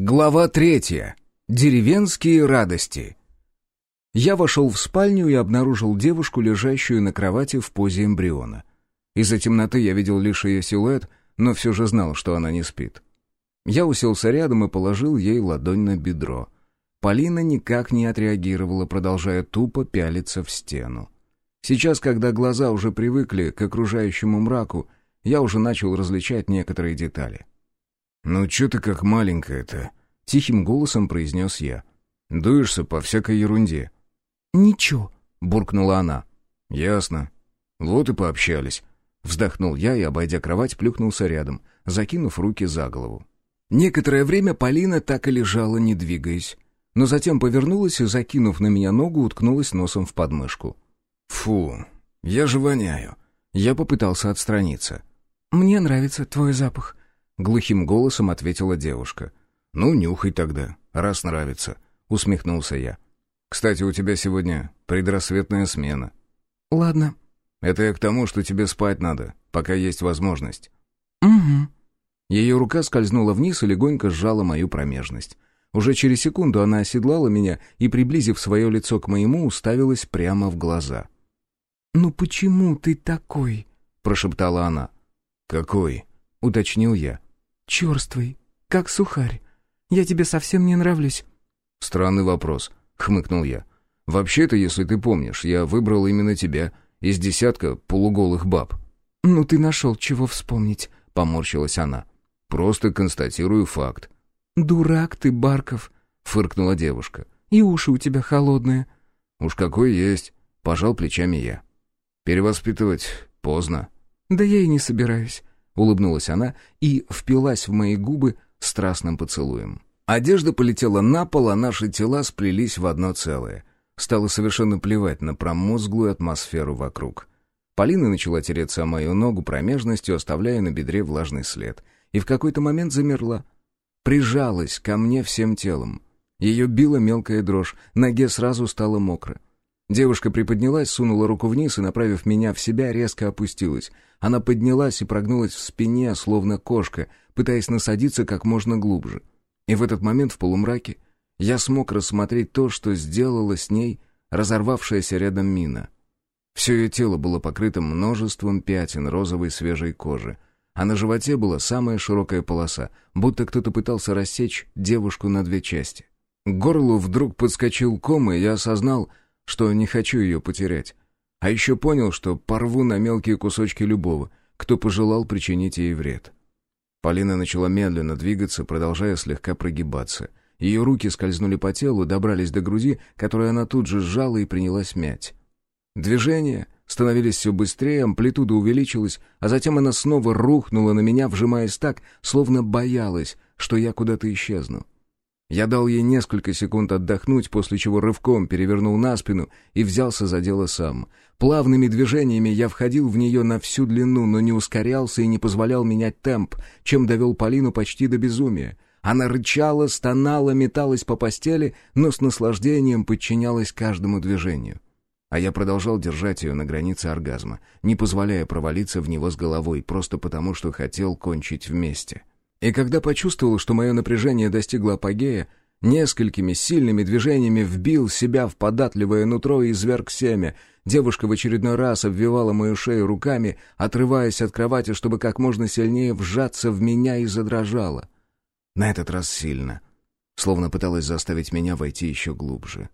Глава третья. Деревенские радости. Я вошел в спальню и обнаружил девушку, лежащую на кровати в позе эмбриона. Из-за темноты я видел лишь ее силуэт, но все же знал, что она не спит. Я уселся рядом и положил ей ладонь на бедро. Полина никак не отреагировала, продолжая тупо пялиться в стену. Сейчас, когда глаза уже привыкли к окружающему мраку, я уже начал различать некоторые детали. «Ну, чё ты как маленькая-то?» — тихим голосом произнес я. «Дуешься по всякой ерунде». «Ничего», — буркнула она. «Ясно. Вот и пообщались». Вздохнул я и, обойдя кровать, плюхнулся рядом, закинув руки за голову. Некоторое время Полина так и лежала, не двигаясь, но затем повернулась и, закинув на меня ногу, уткнулась носом в подмышку. «Фу, я же воняю». Я попытался отстраниться. «Мне нравится твой запах», — глухим голосом ответила девушка. «Ну, нюхай тогда, раз нравится», — усмехнулся я. «Кстати, у тебя сегодня предрассветная смена». «Ладно». «Это я к тому, что тебе спать надо, пока есть возможность». «Угу». Ее рука скользнула вниз и легонько сжала мою промежность. Уже через секунду она оседлала меня и, приблизив свое лицо к моему, уставилась прямо в глаза. «Ну почему ты такой?» — прошептала она. «Какой?» — уточнил я. «Черствый, как сухарь. Я тебе совсем не нравлюсь». «Странный вопрос», — хмыкнул я. «Вообще-то, если ты помнишь, я выбрал именно тебя из десятка полуголых баб». «Ну ты нашел, чего вспомнить», — поморщилась она. «Просто констатирую факт». «Дурак ты, Барков», — фыркнула девушка. «И уши у тебя холодные». «Уж какой есть», — пожал плечами я. «Перевоспитывать поздно». «Да я и не собираюсь», — улыбнулась она и впилась в мои губы страстным поцелуем. Одежда полетела на пол, а наши тела сплелись в одно целое. Стало совершенно плевать на промозглую атмосферу вокруг. Полина начала тереться о мою ногу промежностью, оставляя на бедре влажный след. И в какой-то момент замерла. Прижалась ко мне всем телом. Ее била мелкая дрожь, ноге сразу стало мокро. Девушка приподнялась, сунула руку вниз и, направив меня в себя, резко опустилась. Она поднялась и прогнулась в спине, словно кошка, пытаясь насадиться как можно глубже. И в этот момент в полумраке я смог рассмотреть то, что сделала с ней разорвавшаяся рядом мина. Все ее тело было покрыто множеством пятен розовой свежей кожи, а на животе была самая широкая полоса, будто кто-то пытался рассечь девушку на две части. К горлу вдруг подскочил ком, и я осознал, что не хочу ее потерять. А еще понял, что порву на мелкие кусочки любого, кто пожелал причинить ей вред. Полина начала медленно двигаться, продолжая слегка прогибаться. Ее руки скользнули по телу, добрались до груди, которую она тут же сжала и принялась мять. Движения становились все быстрее, амплитуда увеличилась, а затем она снова рухнула на меня, вжимаясь так, словно боялась, что я куда-то исчезну. Я дал ей несколько секунд отдохнуть, после чего рывком перевернул на спину и взялся за дело сам. Плавными движениями я входил в нее на всю длину, но не ускорялся и не позволял менять темп, чем довел Полину почти до безумия. Она рычала, стонала, металась по постели, но с наслаждением подчинялась каждому движению. А я продолжал держать ее на границе оргазма, не позволяя провалиться в него с головой, просто потому, что хотел кончить вместе. И когда почувствовал, что мое напряжение достигло апогея, несколькими сильными движениями вбил себя в податливое нутро и изверг семя. Девушка в очередной раз обвивала мою шею руками, отрываясь от кровати, чтобы как можно сильнее вжаться в меня и задрожала. На этот раз сильно, словно пыталась заставить меня войти еще глубже.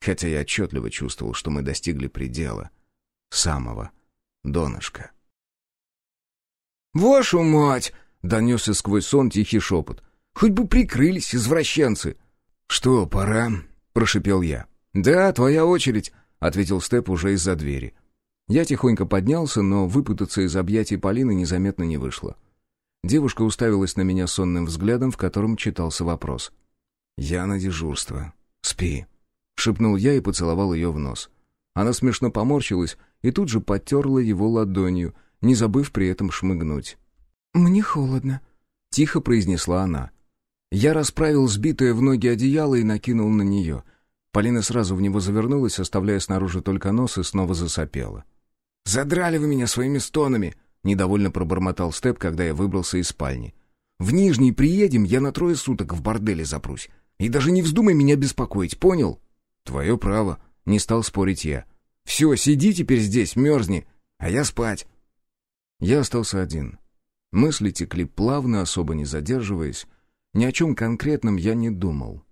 Хотя я отчетливо чувствовал, что мы достигли предела. Самого донышка. «Вашу мать!» Донесся сквозь сон тихий шепот. «Хоть бы прикрылись, извращенцы!» «Что, пора?» — прошипел я. «Да, твоя очередь», — ответил Степ уже из-за двери. Я тихонько поднялся, но выпутаться из объятий Полины незаметно не вышло. Девушка уставилась на меня сонным взглядом, в котором читался вопрос. «Я на дежурство. Спи», — шепнул я и поцеловал ее в нос. Она смешно поморщилась и тут же потерла его ладонью, не забыв при этом шмыгнуть. «Мне холодно», — тихо произнесла она. Я расправил сбитое в ноги одеяло и накинул на нее. Полина сразу в него завернулась, оставляя снаружи только нос, и снова засопела. «Задрали вы меня своими стонами!» — недовольно пробормотал Степ, когда я выбрался из спальни. В Нижний приедем, я на трое суток в борделе запрусь. И даже не вздумай меня беспокоить, понял?» «Твое право», — не стал спорить я. «Все, сиди теперь здесь, мерзни, а я спать». Я остался один. Мысли текли плавно, особо не задерживаясь. Ни о чем конкретном я не думал.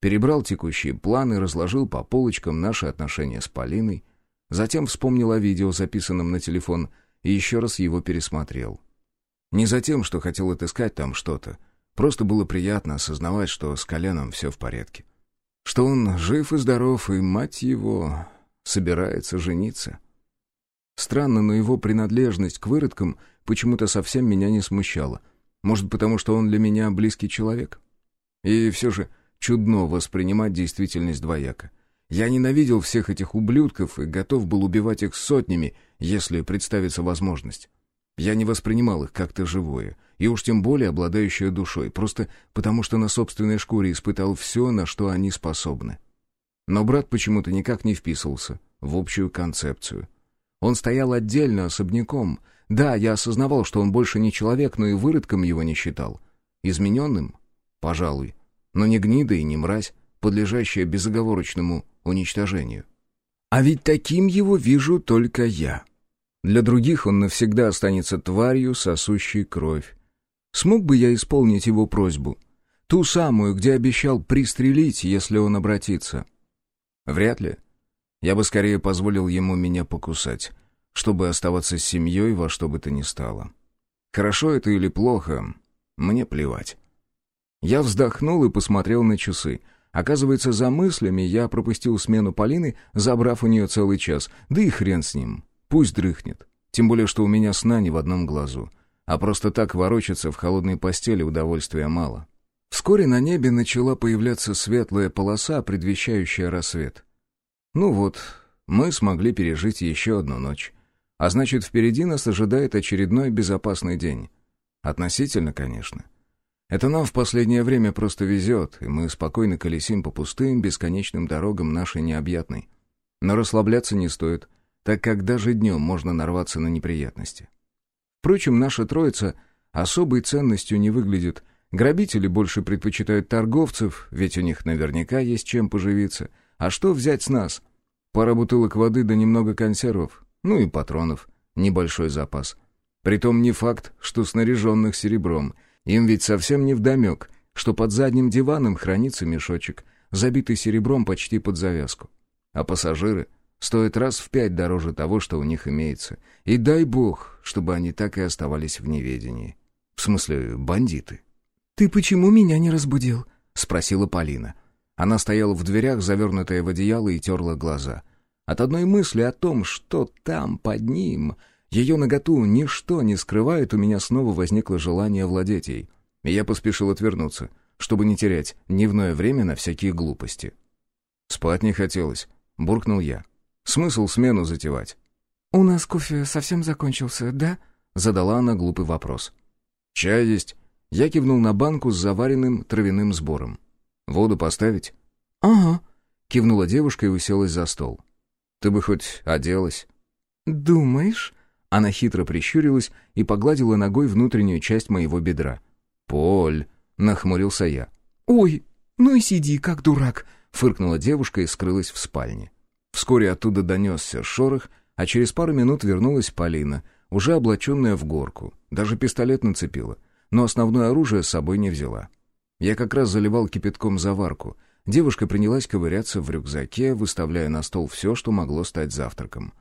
Перебрал текущие планы, разложил по полочкам наши отношения с Полиной, затем вспомнил о видео, записанном на телефон, и еще раз его пересмотрел. Не за тем, что хотел отыскать там что-то, просто было приятно осознавать, что с коленом все в порядке. Что он жив и здоров, и, мать его, собирается жениться. Странно, но его принадлежность к выродкам почему-то совсем меня не смущала. Может, потому что он для меня близкий человек? И все же чудно воспринимать действительность двояко. Я ненавидел всех этих ублюдков и готов был убивать их сотнями, если представится возможность. Я не воспринимал их как-то живое, и уж тем более обладающее душой, просто потому что на собственной шкуре испытал все, на что они способны. Но брат почему-то никак не вписывался в общую концепцию. Он стоял отдельно, особняком. Да, я осознавал, что он больше не человек, но и выродком его не считал. Измененным? Пожалуй но не гнида и не мразь, подлежащая безоговорочному уничтожению. А ведь таким его вижу только я. Для других он навсегда останется тварью, сосущей кровь. Смог бы я исполнить его просьбу? Ту самую, где обещал пристрелить, если он обратится? Вряд ли. Я бы скорее позволил ему меня покусать, чтобы оставаться с семьей во что бы то ни стало. Хорошо это или плохо, мне плевать. Я вздохнул и посмотрел на часы. Оказывается, за мыслями я пропустил смену Полины, забрав у нее целый час. Да и хрен с ним. Пусть дрыхнет. Тем более, что у меня сна не в одном глазу. А просто так ворочаться в холодной постели удовольствия мало. Вскоре на небе начала появляться светлая полоса, предвещающая рассвет. Ну вот, мы смогли пережить еще одну ночь. А значит, впереди нас ожидает очередной безопасный день. Относительно, конечно. Это нам в последнее время просто везет, и мы спокойно колесим по пустым, бесконечным дорогам нашей необъятной. Но расслабляться не стоит, так как даже днем можно нарваться на неприятности. Впрочем, наша троица особой ценностью не выглядит. Грабители больше предпочитают торговцев, ведь у них наверняка есть чем поживиться. А что взять с нас? Пара бутылок воды да немного консервов, ну и патронов, небольшой запас. Притом не факт, что снаряженных серебром — им ведь совсем не вдомек, что под задним диваном хранится мешочек, забитый серебром почти под завязку. А пассажиры стоят раз в пять дороже того, что у них имеется. И дай бог, чтобы они так и оставались в неведении. В смысле, бандиты. «Ты почему меня не разбудил?» — спросила Полина. Она стояла в дверях, завернутая в одеяло, и терла глаза. От одной мысли о том, что там, под ним, ее наготу ничто не скрывает, у меня снова возникло желание владеть ей. И я поспешил отвернуться, чтобы не терять дневное время на всякие глупости. «Спать не хотелось», — буркнул я. «Смысл смену затевать?» «У нас кофе совсем закончился, да?» — задала она глупый вопрос. «Чай есть». Я кивнул на банку с заваренным травяным сбором. «Воду поставить?» «Ага», — кивнула девушка и уселась за стол. «Ты бы хоть оделась». «Думаешь?» Она хитро прищурилась и погладила ногой внутреннюю часть моего бедра. «Поль!» — нахмурился я. «Ой, ну и сиди, как дурак!» — фыркнула девушка и скрылась в спальне. Вскоре оттуда донесся шорох, а через пару минут вернулась Полина, уже облаченная в горку. Даже пистолет нацепила, но основное оружие с собой не взяла. Я как раз заливал кипятком заварку. Девушка принялась ковыряться в рюкзаке, выставляя на стол все, что могло стать завтраком.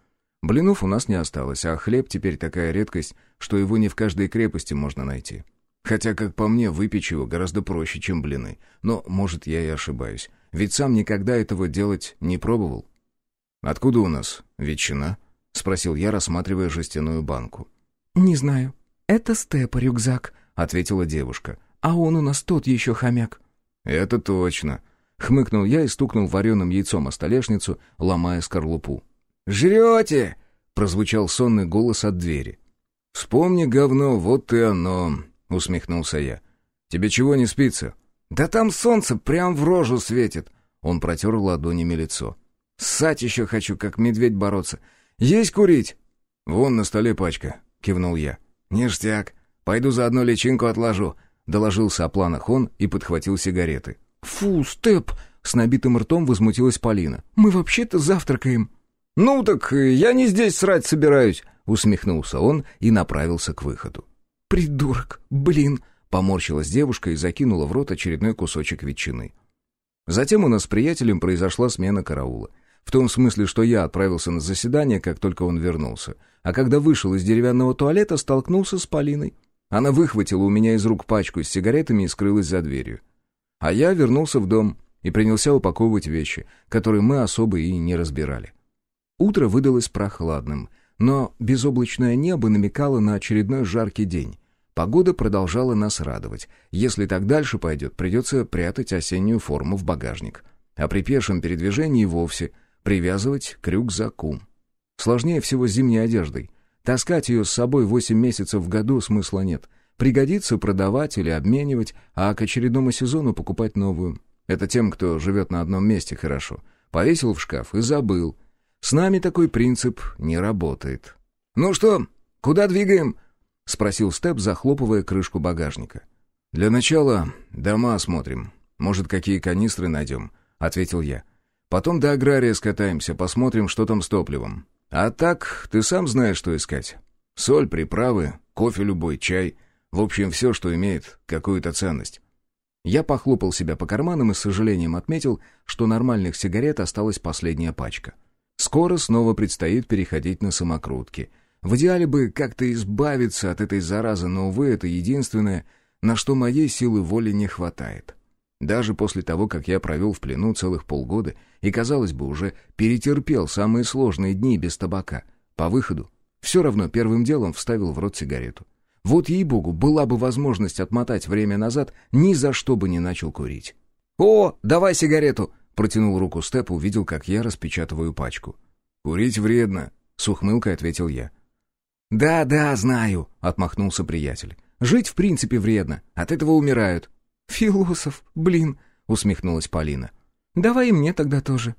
Блинов у нас не осталось, а хлеб теперь такая редкость, что его не в каждой крепости можно найти. Хотя, как по мне, выпечь его гораздо проще, чем блины. Но, может, я и ошибаюсь. Ведь сам никогда этого делать не пробовал. «Откуда у нас ветчина?» — спросил я, рассматривая жестяную банку. «Не знаю. Это степа рюкзак», — ответила девушка. «А он у нас тот еще хомяк». «Это точно», — хмыкнул я и стукнул вареным яйцом о столешницу, ломая скорлупу. «Жрете!» — прозвучал сонный голос от двери. «Вспомни, говно, вот и оно!» — усмехнулся я. «Тебе чего не спится?» «Да там солнце прям в рожу светит!» Он протер ладонями лицо. «Ссать еще хочу, как медведь бороться. Есть курить?» «Вон на столе пачка», — кивнул я. «Ништяк. Пойду заодно личинку отложу. доложился о планах он и подхватил сигареты. «Фу, Степ!» — с набитым ртом возмутилась Полина. «Мы вообще-то завтракаем». «Ну так я не здесь срать собираюсь», — усмехнулся он и направился к выходу. «Придурок, блин!» — поморщилась девушка и закинула в рот очередной кусочек ветчины. Затем у нас с приятелем произошла смена караула. В том смысле, что я отправился на заседание, как только он вернулся. А когда вышел из деревянного туалета, столкнулся с Полиной. Она выхватила у меня из рук пачку с сигаретами и скрылась за дверью. А я вернулся в дом и принялся упаковывать вещи, которые мы особо и не разбирали. Утро выдалось прохладным, но безоблачное небо намекало на очередной жаркий день. Погода продолжала нас радовать. Если так дальше пойдет, придется прятать осеннюю форму в багажник. А при пешем передвижении вовсе привязывать к рюкзаку. Сложнее всего с зимней одеждой. Таскать ее с собой 8 месяцев в году смысла нет. Пригодится продавать или обменивать, а к очередному сезону покупать новую. Это тем, кто живет на одном месте хорошо. Повесил в шкаф и забыл. С нами такой принцип не работает. «Ну что, куда двигаем?» — спросил Степ, захлопывая крышку багажника. «Для начала дома осмотрим. Может, какие канистры найдем?» — ответил я. «Потом до агрария скатаемся, посмотрим, что там с топливом. А так, ты сам знаешь, что искать. Соль, приправы, кофе любой, чай. В общем, все, что имеет какую-то ценность». Я похлопал себя по карманам и с сожалением отметил, что нормальных сигарет осталась последняя пачка. Скоро снова предстоит переходить на самокрутки — в идеале бы как-то избавиться от этой заразы, но, увы, это единственное, на что моей силы воли не хватает. Даже после того, как я провел в плену целых полгода и, казалось бы, уже перетерпел самые сложные дни без табака, по выходу все равно первым делом вставил в рот сигарету. Вот ей-богу, была бы возможность отмотать время назад, ни за что бы не начал курить. «О, давай сигарету!» — протянул руку Степ, увидел, как я распечатываю пачку. «Курить вредно», — с ухмылкой ответил я. «Да, да, знаю», — отмахнулся приятель. «Жить в принципе вредно, от этого умирают». «Философ, блин», — усмехнулась Полина. «Давай и мне тогда тоже».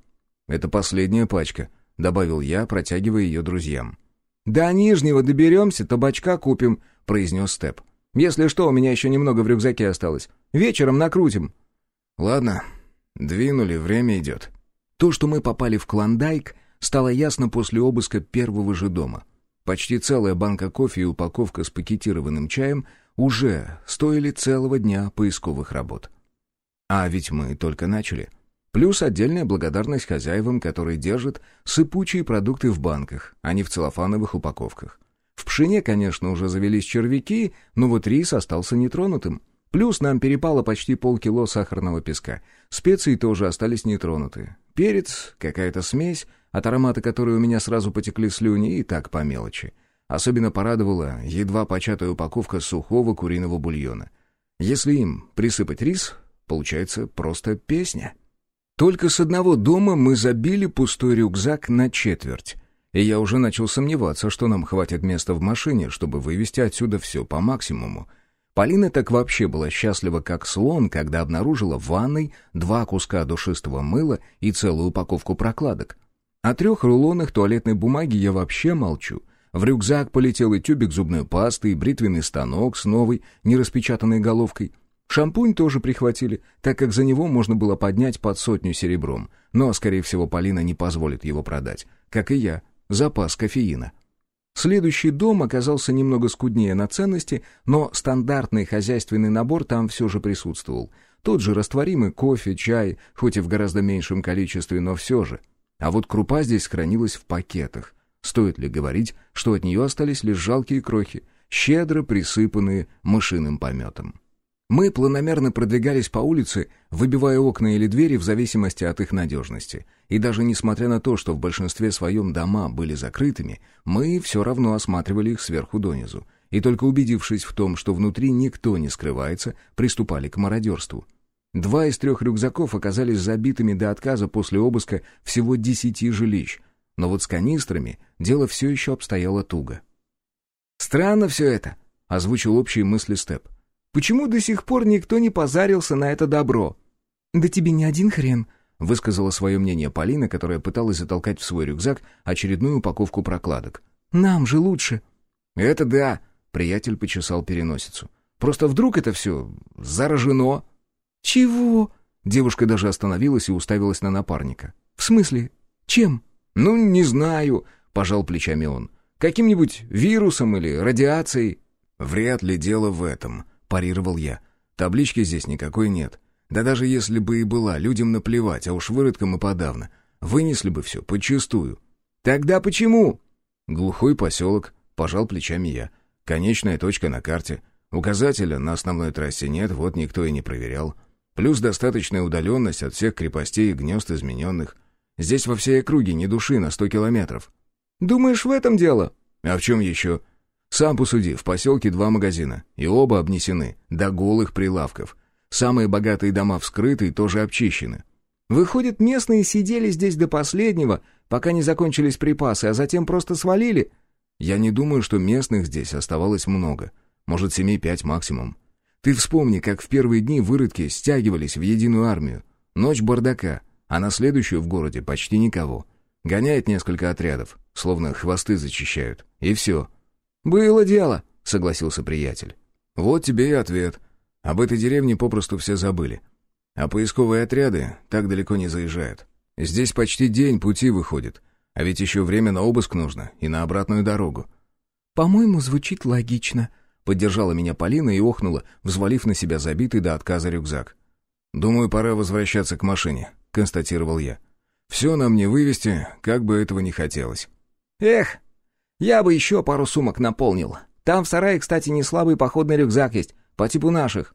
«Это последняя пачка», — добавил я, протягивая ее друзьям. «До Нижнего доберемся, табачка купим», — произнес Степ. «Если что, у меня еще немного в рюкзаке осталось. Вечером накрутим». «Ладно, двинули, время идет». То, что мы попали в Клондайк, стало ясно после обыска первого же дома — Почти целая банка кофе и упаковка с пакетированным чаем уже стоили целого дня поисковых работ. А ведь мы только начали. Плюс отдельная благодарность хозяевам, которые держат сыпучие продукты в банках, а не в целлофановых упаковках. В пшене, конечно, уже завелись червяки, но вот рис остался нетронутым. Плюс нам перепало почти полкило сахарного песка. Специи тоже остались нетронуты. Перец, какая-то смесь, от аромата которой у меня сразу потекли слюни, и так по мелочи. Особенно порадовала едва початая упаковка сухого куриного бульона. Если им присыпать рис, получается просто песня. Только с одного дома мы забили пустой рюкзак на четверть. И я уже начал сомневаться, что нам хватит места в машине, чтобы вывести отсюда все по максимуму. Полина так вообще была счастлива, как слон, когда обнаружила в ванной два куска душистого мыла и целую упаковку прокладок. О трех рулонах туалетной бумаги я вообще молчу. В рюкзак полетел и тюбик зубной пасты, и бритвенный станок с новой, нераспечатанной головкой. Шампунь тоже прихватили, так как за него можно было поднять под сотню серебром. Но, скорее всего, Полина не позволит его продать. Как и я. Запас кофеина. Следующий дом оказался немного скуднее на ценности, но стандартный хозяйственный набор там все же присутствовал. Тот же растворимый кофе, чай, хоть и в гораздо меньшем количестве, но все же — а вот крупа здесь хранилась в пакетах. Стоит ли говорить, что от нее остались лишь жалкие крохи, щедро присыпанные мышиным пометом. Мы планомерно продвигались по улице, выбивая окна или двери в зависимости от их надежности. И даже несмотря на то, что в большинстве своем дома были закрытыми, мы все равно осматривали их сверху донизу. И только убедившись в том, что внутри никто не скрывается, приступали к мародерству. Два из трех рюкзаков оказались забитыми до отказа после обыска всего десяти жилищ. Но вот с канистрами дело все еще обстояло туго. «Странно все это», — озвучил общие мысли Степ. «Почему до сих пор никто не позарился на это добро?» «Да тебе не один хрен», — высказала свое мнение Полина, которая пыталась затолкать в свой рюкзак очередную упаковку прокладок. «Нам же лучше». «Это да», — приятель почесал переносицу. Просто вдруг это все заражено?» «Чего?» Девушка даже остановилась и уставилась на напарника. «В смысле? Чем?» «Ну, не знаю», — пожал плечами он. «Каким-нибудь вирусом или радиацией?» «Вряд ли дело в этом», — парировал я. «Таблички здесь никакой нет. Да даже если бы и была, людям наплевать, а уж выродкам и подавно. Вынесли бы все, подчистую». «Тогда почему?» «Глухой поселок», — пожал плечами я. «Конечная точка на карте. Указателя на основной трассе нет, вот никто и не проверял. Плюс достаточная удаленность от всех крепостей и гнезд измененных. Здесь во всей округе ни души на сто километров». «Думаешь, в этом дело?» «А в чем еще?» «Сам посуди, в поселке два магазина, и оба обнесены, до голых прилавков. Самые богатые дома вскрыты и тоже обчищены». «Выходит, местные сидели здесь до последнего, пока не закончились припасы, а затем просто свалили?» «Я не думаю, что местных здесь оставалось много. Может, семей пять максимум. Ты вспомни, как в первые дни выродки стягивались в единую армию. Ночь бардака, а на следующую в городе почти никого. Гоняет несколько отрядов, словно хвосты зачищают. И все. «Было дело», — согласился приятель. «Вот тебе и ответ. Об этой деревне попросту все забыли. А поисковые отряды так далеко не заезжают. Здесь почти день пути выходит. А ведь еще время на обыск нужно и на обратную дорогу». «По-моему, звучит логично», Поддержала меня Полина и охнула, взвалив на себя забитый до отказа рюкзак. «Думаю, пора возвращаться к машине», — констатировал я. «Все нам не вывести, как бы этого не хотелось». «Эх, я бы еще пару сумок наполнил. Там в сарае, кстати, не слабый походный рюкзак есть, по типу наших».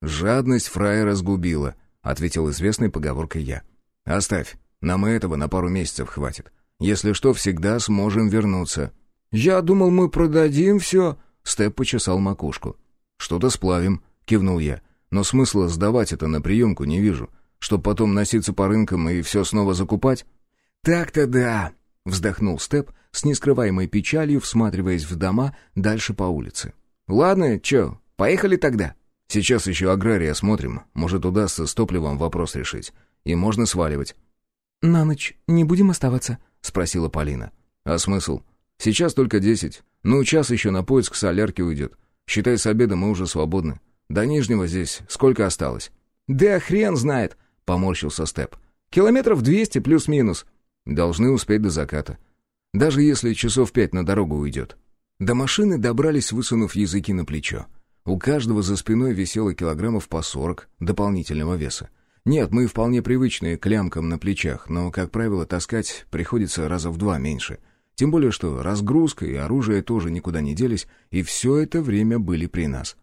«Жадность фрая разгубила», — ответил известной поговоркой я. «Оставь, нам и этого на пару месяцев хватит. Если что, всегда сможем вернуться». «Я думал, мы продадим все», Степ почесал макушку. «Что-то сплавим», — кивнул я. «Но смысла сдавать это на приемку не вижу. Чтоб потом носиться по рынкам и все снова закупать?» «Так-то да», — вздохнул Степ с нескрываемой печалью, всматриваясь в дома дальше по улице. «Ладно, чё, поехали тогда?» «Сейчас еще аграрий осмотрим. Может, удастся с топливом вопрос решить. И можно сваливать». «На ночь не будем оставаться?» — спросила Полина. «А смысл? Сейчас только десять. Ну, час еще на поиск солярки уйдет. Считай, с обеда мы уже свободны. До Нижнего здесь сколько осталось?» «Да хрен знает», — поморщился Степ. «Километров двести плюс-минус». «Должны успеть до заката. Даже если часов пять на дорогу уйдет». До машины добрались, высунув языки на плечо. У каждого за спиной висело килограммов по сорок дополнительного веса. Нет, мы вполне привычные к лямкам на плечах, но, как правило, таскать приходится раза в два меньше. Тем более, что разгрузка и оружие тоже никуда не делись, и все это время были при нас.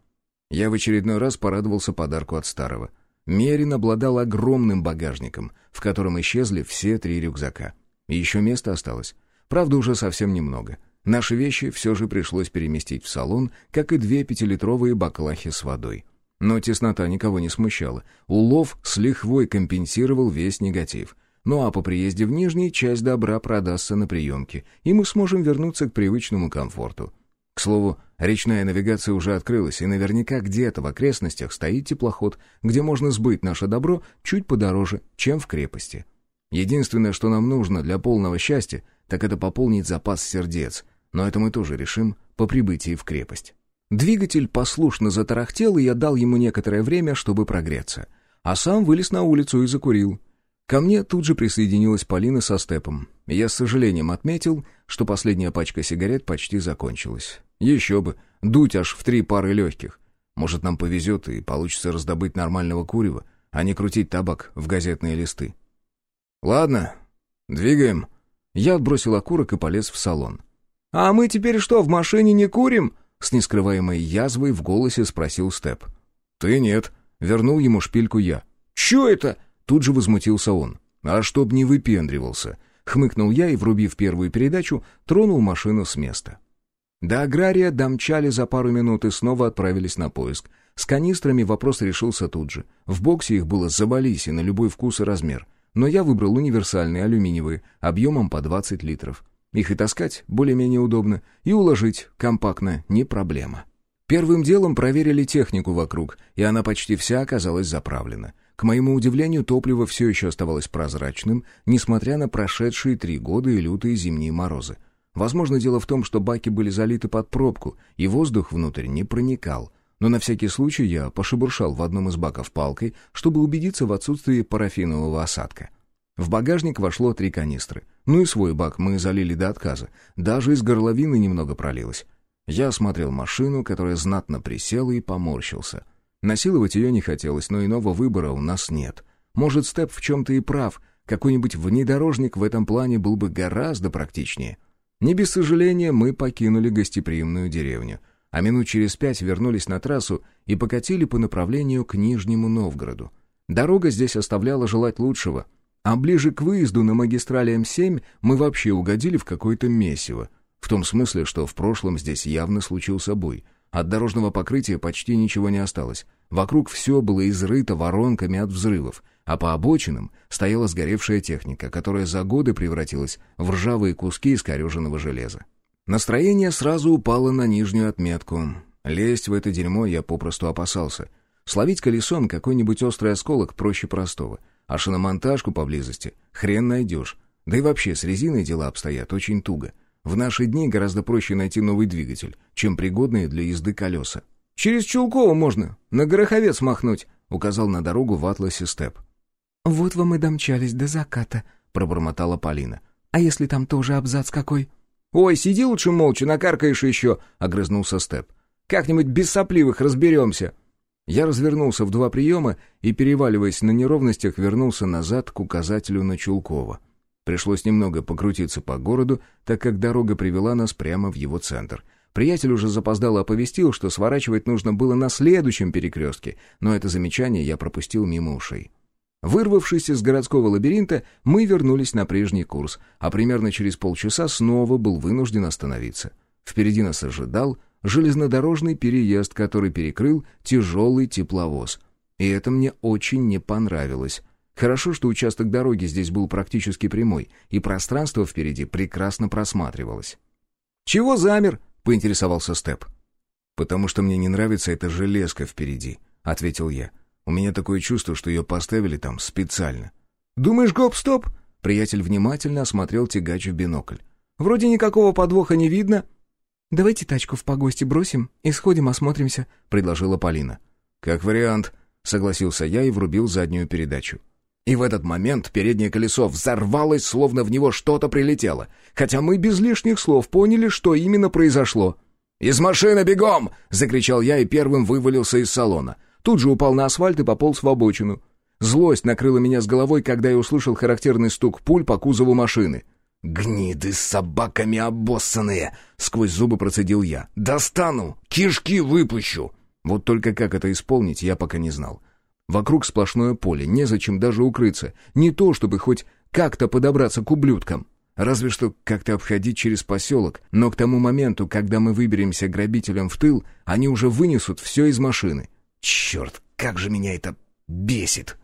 Я в очередной раз порадовался подарку от старого. Мерин обладал огромным багажником, в котором исчезли все три рюкзака. И еще место осталось. Правда, уже совсем немного. Наши вещи все же пришлось переместить в салон, как и две пятилитровые баклахи с водой. Но теснота никого не смущала. Улов с лихвой компенсировал весь негатив. Ну а по приезде в Нижний часть добра продастся на приемке, и мы сможем вернуться к привычному комфорту. К слову, речная навигация уже открылась, и наверняка где-то в окрестностях стоит теплоход, где можно сбыть наше добро чуть подороже, чем в крепости. Единственное, что нам нужно для полного счастья, так это пополнить запас сердец, но это мы тоже решим по прибытии в крепость. Двигатель послушно затарахтел, и я дал ему некоторое время, чтобы прогреться. А сам вылез на улицу и закурил. Ко мне тут же присоединилась Полина со степом. Я с сожалением отметил, что последняя пачка сигарет почти закончилась. Еще бы, дуть аж в три пары легких. Может, нам повезет и получится раздобыть нормального курева, а не крутить табак в газетные листы. «Ладно, двигаем». Я отбросил окурок и полез в салон. «А мы теперь что, в машине не курим?» С нескрываемой язвой в голосе спросил Степ. «Ты нет», — вернул ему шпильку я. «Чё это?» Тут же возмутился он. «А чтоб не выпендривался!» Хмыкнул я и, врубив первую передачу, тронул машину с места. До агрария домчали за пару минут и снова отправились на поиск. С канистрами вопрос решился тут же. В боксе их было заболись и на любой вкус и размер. Но я выбрал универсальные алюминиевые, объемом по 20 литров. Их и таскать более-менее удобно, и уложить компактно не проблема. Первым делом проверили технику вокруг, и она почти вся оказалась заправлена. К моему удивлению, топливо все еще оставалось прозрачным, несмотря на прошедшие три года и лютые зимние морозы. Возможно, дело в том, что баки были залиты под пробку, и воздух внутрь не проникал. Но на всякий случай я пошебуршал в одном из баков палкой, чтобы убедиться в отсутствии парафинового осадка. В багажник вошло три канистры. Ну и свой бак мы залили до отказа. Даже из горловины немного пролилось. Я осмотрел машину, которая знатно присела и поморщился. Насиловать ее не хотелось, но иного выбора у нас нет. Может, Степ в чем-то и прав. Какой-нибудь внедорожник в этом плане был бы гораздо практичнее. Не без сожаления мы покинули гостеприимную деревню, а минут через пять вернулись на трассу и покатили по направлению к Нижнему Новгороду. Дорога здесь оставляла желать лучшего, а ближе к выезду на магистрали М7 мы вообще угодили в какое-то месиво. В том смысле, что в прошлом здесь явно случился бой. От дорожного покрытия почти ничего не осталось. Вокруг все было изрыто воронками от взрывов, а по обочинам стояла сгоревшая техника, которая за годы превратилась в ржавые куски искореженного железа. Настроение сразу упало на нижнюю отметку. Лезть в это дерьмо я попросту опасался. Словить колесом какой-нибудь острый осколок проще простого, а шиномонтажку поблизости хрен найдешь. Да и вообще с резиной дела обстоят очень туго. В наши дни гораздо проще найти новый двигатель, чем пригодные для езды колеса. «Через Чулково можно, на Гороховец махнуть», — указал на дорогу в атласе Степ. «Вот вам и домчались до заката», — пробормотала Полина. «А если там тоже абзац какой?» «Ой, сиди лучше молча, накаркаешь еще», — огрызнулся Степ. «Как-нибудь без сопливых разберемся». Я развернулся в два приема и, переваливаясь на неровностях, вернулся назад к указателю на Чулкова. Пришлось немного покрутиться по городу, так как дорога привела нас прямо в его центр. Приятель уже запоздало оповестил, что сворачивать нужно было на следующем перекрестке, но это замечание я пропустил мимо ушей. Вырвавшись из городского лабиринта, мы вернулись на прежний курс, а примерно через полчаса снова был вынужден остановиться. Впереди нас ожидал железнодорожный переезд, который перекрыл тяжелый тепловоз. И это мне очень не понравилось. Хорошо, что участок дороги здесь был практически прямой, и пространство впереди прекрасно просматривалось. «Чего замер?» — поинтересовался Степ. «Потому что мне не нравится эта железка впереди», — ответил я. У меня такое чувство, что ее поставили там специально. «Думаешь, гоп-стоп?» Приятель внимательно осмотрел тягач в бинокль. «Вроде никакого подвоха не видно». «Давайте тачку в погости бросим и сходим осмотримся», — предложила Полина. «Как вариант», — согласился я и врубил заднюю передачу. И в этот момент переднее колесо взорвалось, словно в него что-то прилетело, хотя мы без лишних слов поняли, что именно произошло. «Из машины бегом!» — закричал я и первым вывалился из салона. Тут же упал на асфальт и пополз в обочину. Злость накрыла меня с головой, когда я услышал характерный стук пуль по кузову машины. «Гниды с собаками обоссанные!» — сквозь зубы процедил я. «Достану! Кишки выпущу!» Вот только как это исполнить, я пока не знал. Вокруг сплошное поле, незачем даже укрыться. Не то, чтобы хоть как-то подобраться к ублюдкам. Разве что как-то обходить через поселок, но к тому моменту, когда мы выберемся грабителям в тыл, они уже вынесут все из машины. Черт, как же меня это бесит!